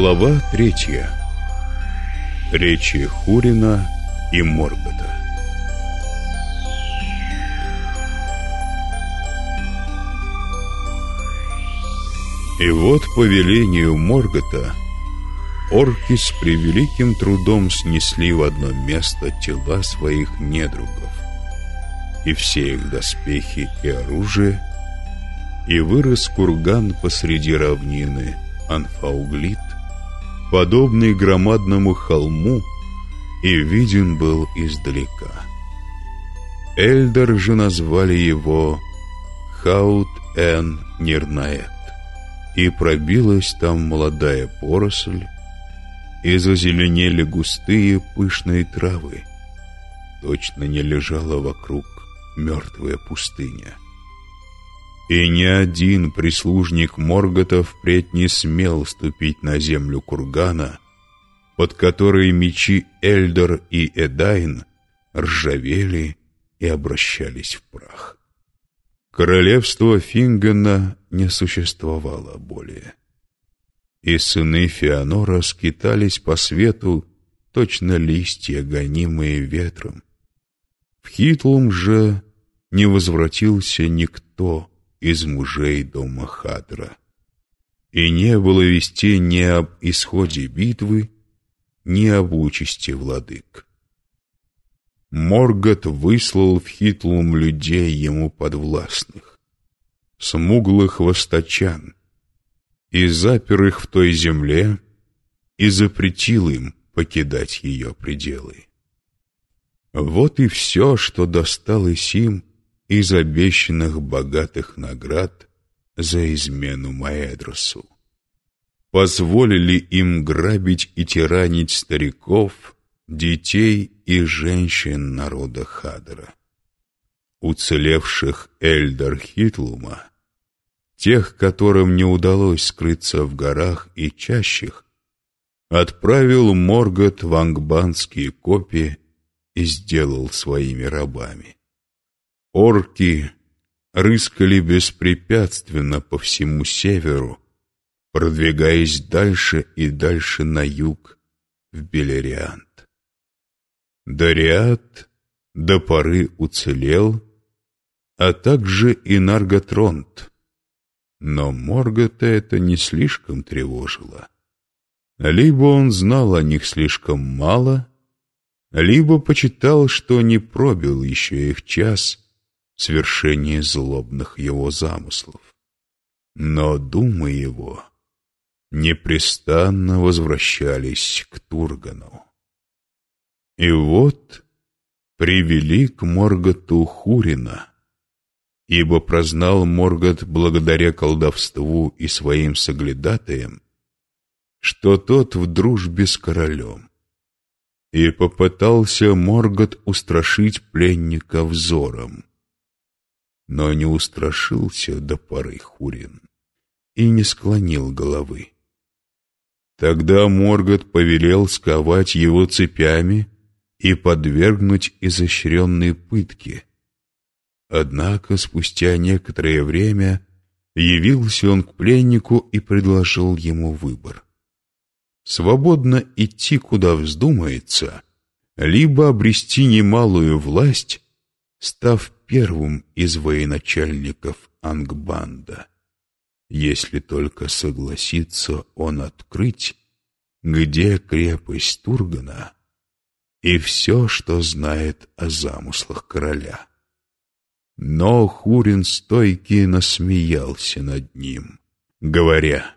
Глава третья. Речи Хурина и Моргота. И вот по велению Моргота орки с превеликим трудом снесли в одно место тела своих недругов и все их доспехи и оружие, и вырос курган посреди равнины Анфауглит, подобный громадному холму, и виден был издалека. Эльдор же назвали его Хаут-эн-Нирнаэт, и пробилась там молодая поросль, и зазеленели густые пышные травы. Точно не лежала вокруг мертвая пустыня. И ни один прислужник Моргота впредь не смел ступить на землю кургана, под которой мечи Эльдор и Эдайн ржавели и обращались в прах. Королевство Фингана не существовало более. И сыны Феонора скитались по свету, точно листья, гонимые ветром. В Хитлум же не возвратился никто из мужей дома Хадра. И не было вести ни об исходе битвы, ни об участи владык. Моргот выслал в Хитлум людей ему подвластных, смуглых восточан, и запер их в той земле, и запретил им покидать ее пределы. Вот и все, что досталось им из обещанных богатых наград за измену Маэдросу. Позволили им грабить и тиранить стариков, детей и женщин народа Хадра. Уцелевших Эльдар Хитлума, тех, которым не удалось скрыться в горах и чащих, отправил Моргот в ангбанские копии и сделал своими рабами. Орки рыскали беспрепятственно по всему северу, продвигаясь дальше и дальше на юг, в Белериант. Дариат до поры уцелел, а также и Нарготронт. Но Моргота это не слишком тревожило. Либо он знал о них слишком мало, либо почитал, что не пробил еще их час — свершение злобных его замыслов. Но думы его непрестанно возвращались к Тургану. И вот привели к Морготу Хурина, ибо прознал Моргот благодаря колдовству и своим соглядатаям, что тот в дружбе с королем. И попытался Моргот устрашить пленника взором но не устрашился до поры Хурин и не склонил головы. Тогда Моргот повелел сковать его цепями и подвергнуть изощренной пытке. Однако спустя некоторое время явился он к пленнику и предложил ему выбор. Свободно идти, куда вздумается, либо обрести немалую власть, став первым из военачальников Ангбанда, если только согласится он открыть, где крепость Тургана и все, что знает о замыслах короля. Но Хурин стойкий насмеялся над ним, говоря,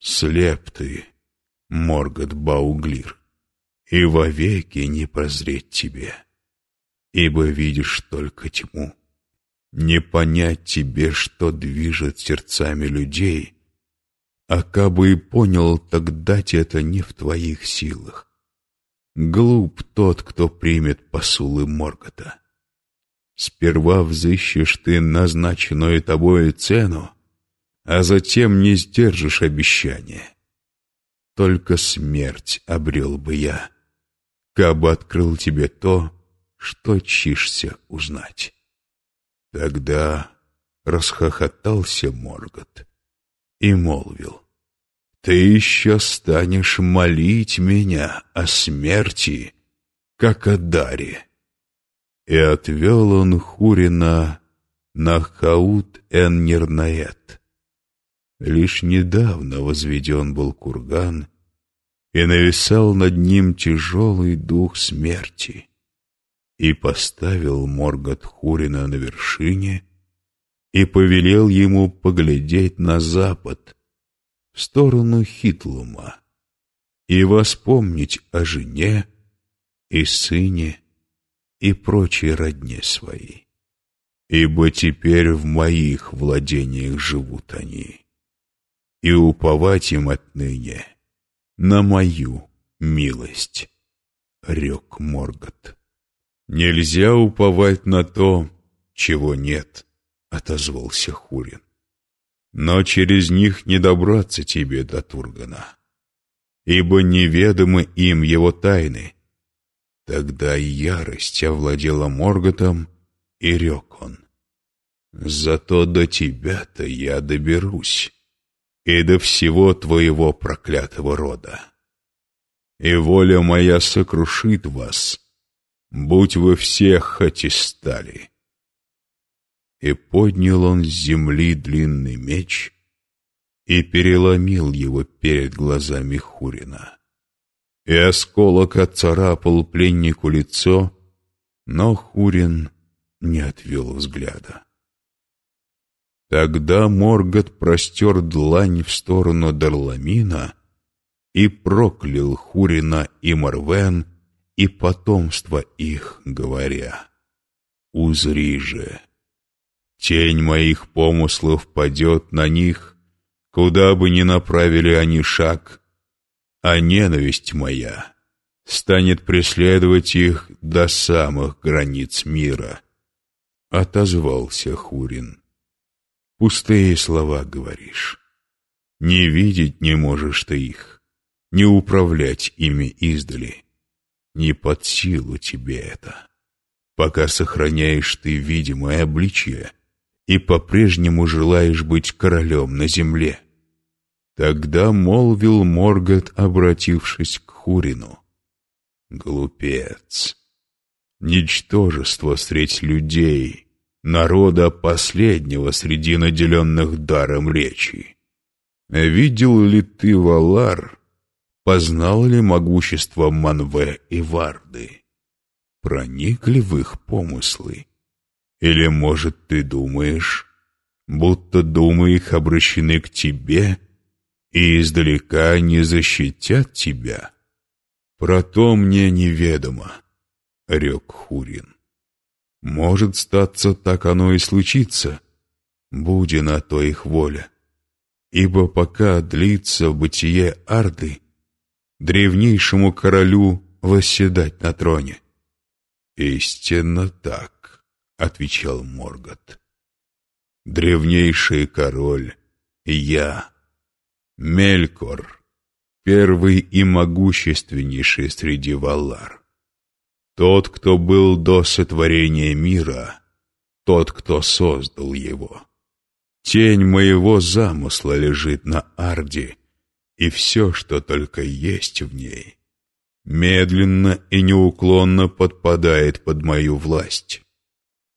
«Слеп ты, Моргот Бауглир, и вовеки не прозреть тебе» ибо видишь только тьму. Не понять тебе, что движет сердцами людей, а кабы и понял, так дать это не в твоих силах. Глуп тот, кто примет посулы Моргота. Сперва взыщешь ты назначенную тобою цену, а затем не сдержишь обещания. Только смерть обрел бы я, кабы открыл тебе то, что чишься узнать. Тогда расхохотался Моргот и молвил. ты еще станешь молить меня о смерти, как о даре. И отвел он Хурина на Хаут-эн-Нернаэт. Лишь недавно возведен был курган, и нависал над ним тяжелый дух смерти. И поставил Моргот Хурина на вершине и повелел ему поглядеть на запад, в сторону Хитлума, и воспомнить о жене и сыне и прочей родне своей. Ибо теперь в моих владениях живут они, и уповать им отныне на мою милость, — рек Моргот. Нельзя уповать на то, чего нет, — отозвался Хурин. Но через них не добраться тебе до Тургана, ибо неведомы им его тайны. Тогда ярость овладела Морготом, и рек он. Зато до тебя-то я доберусь, и до всего твоего проклятого рода. И воля моя сокрушит вас, будь вы всех хоть и стали. И поднял он с земли длинный меч и переломил его перед глазами Хурина. И осколок отцарапал пленнику лицо, но Хурин не отвел взгляда. Тогда Моргот простер длань в сторону Дарламина и проклял Хурина и Марвен и потомство их, говоря, «Узри же, тень моих помыслов падет на них, куда бы ни направили они шаг, а ненависть моя станет преследовать их до самых границ мира». Отозвался Хурин. Пустые слова говоришь. Не видеть не можешь ты их, не управлять ими издали. Не под силу тебе это, пока сохраняешь ты видимое обличье и по-прежнему желаешь быть королем на земле. Тогда молвил Моргот, обратившись к Хурину. Глупец! Ничтожество средь людей — народа последнего среди наделенных даром речи. Видел ли ты, Валар, познал ли могущество Манве и Варды? Проникли в их помыслы? Или, может, ты думаешь, будто думы их обращены к тебе и издалека не защитят тебя? Про то мне неведомо, — рек Хурин. Может, статься, так оно и случится. Буди на то их воля. Ибо пока длится бытие Арды, древнейшему королю восседать на троне. «Истинно так», — отвечал Моргот. «Древнейший король, я, Мелькор, первый и могущественнейший среди Валар. Тот, кто был до сотворения мира, тот, кто создал его. Тень моего замысла лежит на Арде, и все, что только есть в ней, медленно и неуклонно подпадает под мою власть.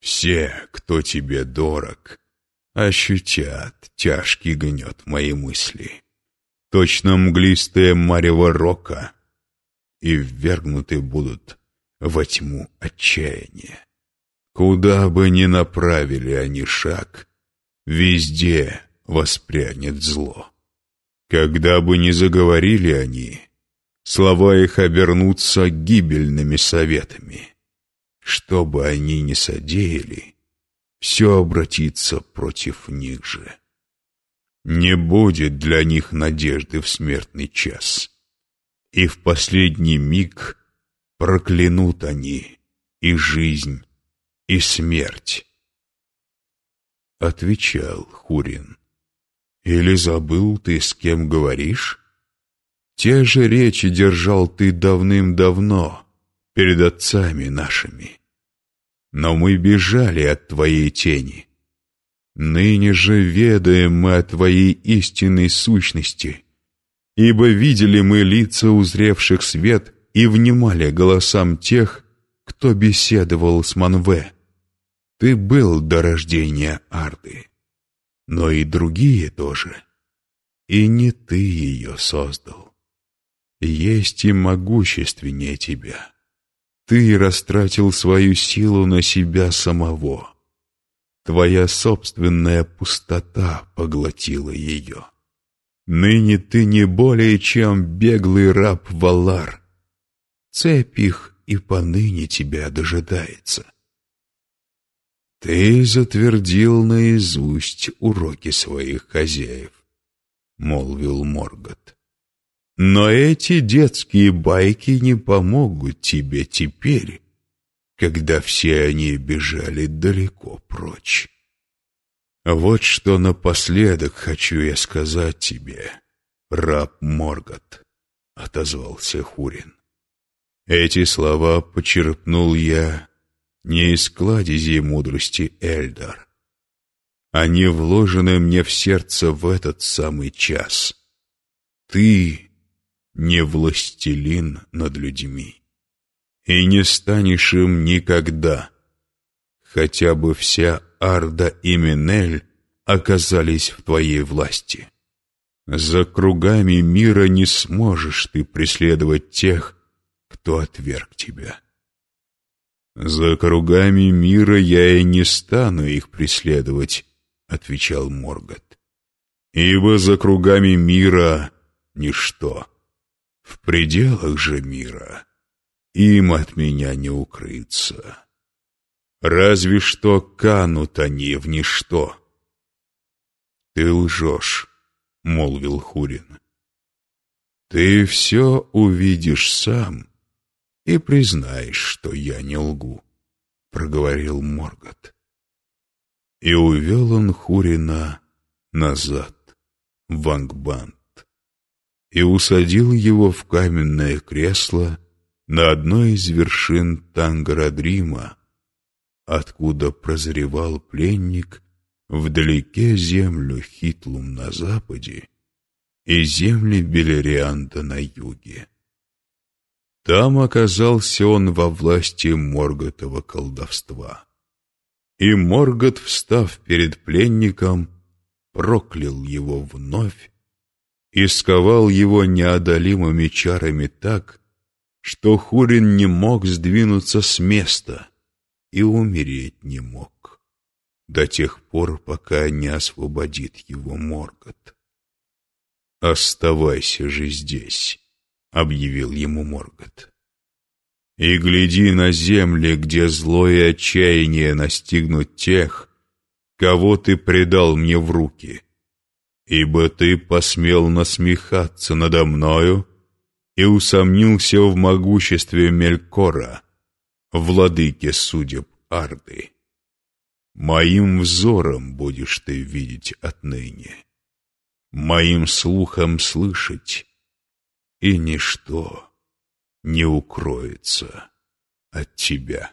Все, кто тебе дорог, ощутят тяжкий гнет моей мысли. Точно мглистое марево рока, и ввергнуты будут во тьму отчаяния. Куда бы ни направили они шаг, везде воспрянет зло. Когда бы ни заговорили они, слова их обернутся гибельными советами. Что бы они ни содеяли, все обратится против них же. Не будет для них надежды в смертный час. И в последний миг проклянут они и жизнь, и смерть. Отвечал Хурин. Или забыл ты, с кем говоришь? Те же речи держал ты давным-давно перед отцами нашими. Но мы бежали от твоей тени. Ныне же ведаем мы о твоей истинной сущности ибо видели мы лица узревших свет и внимали голосам тех, кто беседовал с Манве. Ты был до рождения Арды, но и другие тоже, и не ты ее создал. Есть и могущественнее тебя. Ты растратил свою силу на себя самого. Твоя собственная пустота поглотила ее. Ныне ты не более чем беглый раб Валар. Цепь их и поныне тебя дожидается. Ты затвердил наизусть уроки своих хозяев, — молвил Моргот. Но эти детские байки не помогут тебе теперь, когда все они бежали далеко прочь. Вот что напоследок хочу я сказать тебе, раб Моргот, — отозвался Хурин. Эти слова почерпнул я не из кладези мудрости Эльдар. Они вложены мне в сердце в этот самый час. Ты не властелин над людьми и не станешь им никогда, хотя бы вся Арда и Минель оказались в твоей власти. За кругами мира не сможешь ты преследовать тех, кто отверг тебя. «За кругами мира я и не стану их преследовать», — отвечал Моргот. «Ибо за кругами мира ничто. В пределах же мира им от меня не укрыться. Разве что канут они в ничто». «Ты лжешь», — молвил Хурин. «Ты все увидишь сам» и признаешь, что я не лгу», — проговорил Моргот. И увел он Хурина назад, в Ангбанд, и усадил его в каменное кресло на одной из вершин Тангарадрима, откуда прозревал пленник вдалеке землю Хитлум на западе и земли Белерианда на юге. Там оказался он во власти Морготова колдовства. И Моргот, встав перед пленником, проклял его вновь и сковал его неодолимыми чарами так, что Хурин не мог сдвинуться с места и умереть не мог, до тех пор, пока не освободит его Моргот. «Оставайся же здесь», объявил ему Моргот. «И гляди на земли, где злое отчаяние настигнут тех, кого ты предал мне в руки, ибо ты посмел насмехаться надо мною и усомнился в могуществе Мелькора, владыке судеб Арды. Моим взором будешь ты видеть отныне, моим слухом слышать, и ничто не укроется от тебя.